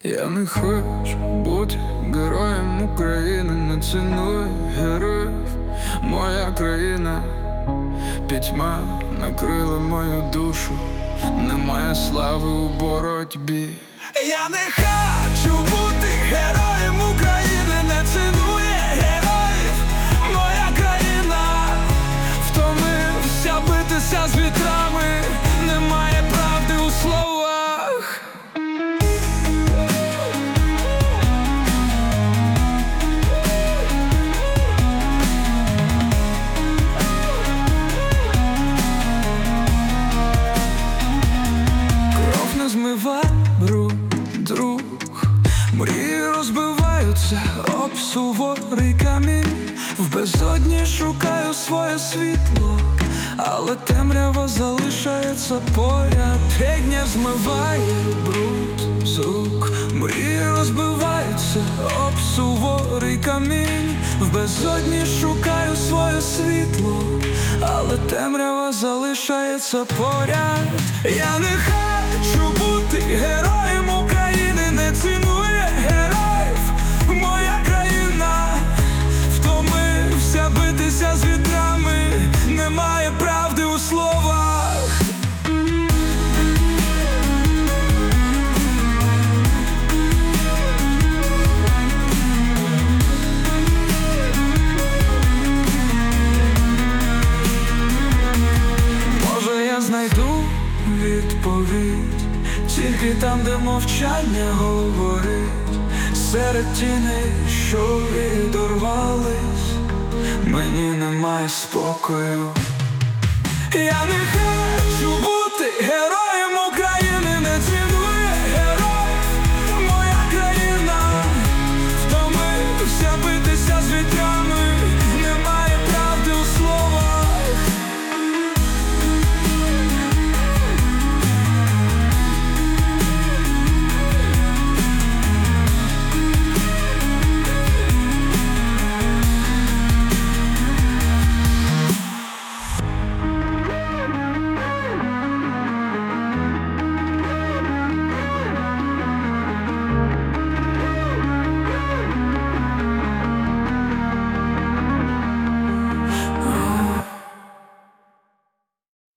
Я не хочу бути героєм України, не ціную героїв. Моя країна, пітьма накрила мою душу, немає слави у боротьбі. Я не хочу бути розбиваються об суворий камінь В безодні шукаю своє світло, але темрява залишається поряд. Геть змиває бруд з рук Мрії розбиваються об суворий камінь В безодні шукаю своє світло, але темрява залишається поряд. Я не хочу бути героєм знайду відповідь тільки там, де мовчання говорить, серед тіней, що відорвались, мені немає спокою. Я не.